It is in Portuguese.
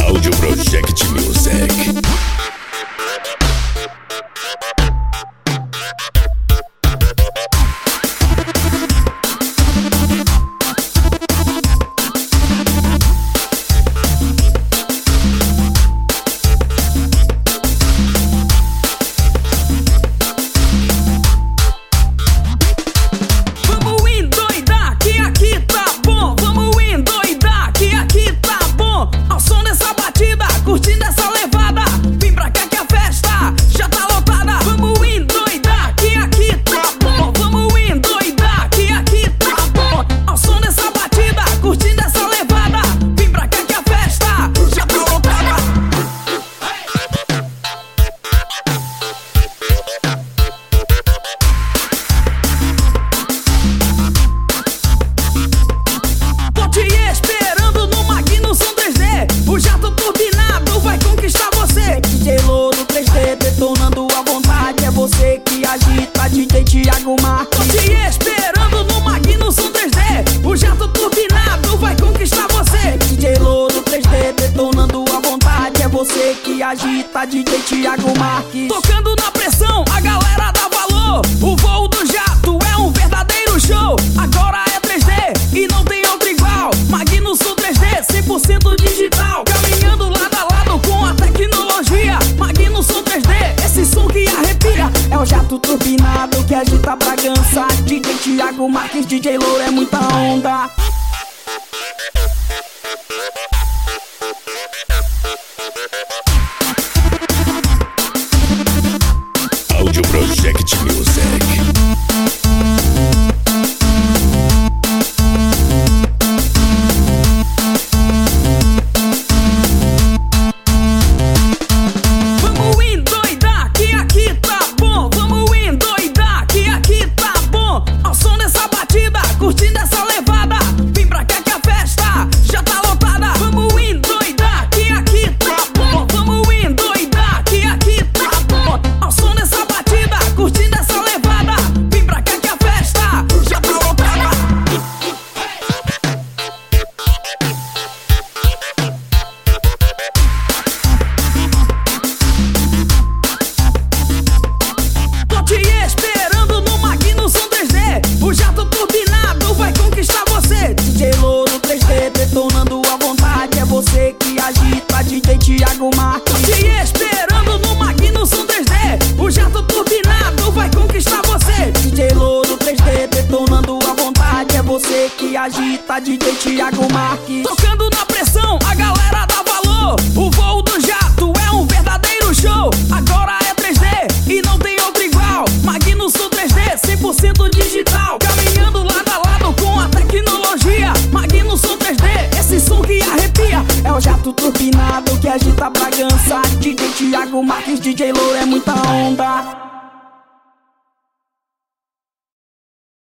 Audio Project Music. Agita, DJ Thiago Marques. Tocando na pressão, a galera dá valor. O voo do jato é um verdadeiro show. Agora é 3D e não tem outro igual. Magnus Sul 3D, 100% digital. Caminhando lado a lado com a tecnologia. Magnus Sul 3D, esse som que arrepia. É o jato turbinado que agita Bragança. DJ Thiago Marques, DJ Louro é muita onda. Audio Project Music. Agita, DJ Thiago Marques. Tocando na pressão, a galera dá valor. O voo do jato é um verdadeiro show. Agora é 3D e não tem outro igual. Magnus Sul 3D, 100% digital. Caminhando lado a lado com a tecnologia. Magnus Sul 3D, esse som que arrepia. É o jato turbinado que agita Bragança. DJ Thiago Marques, DJ Louro é muita onda.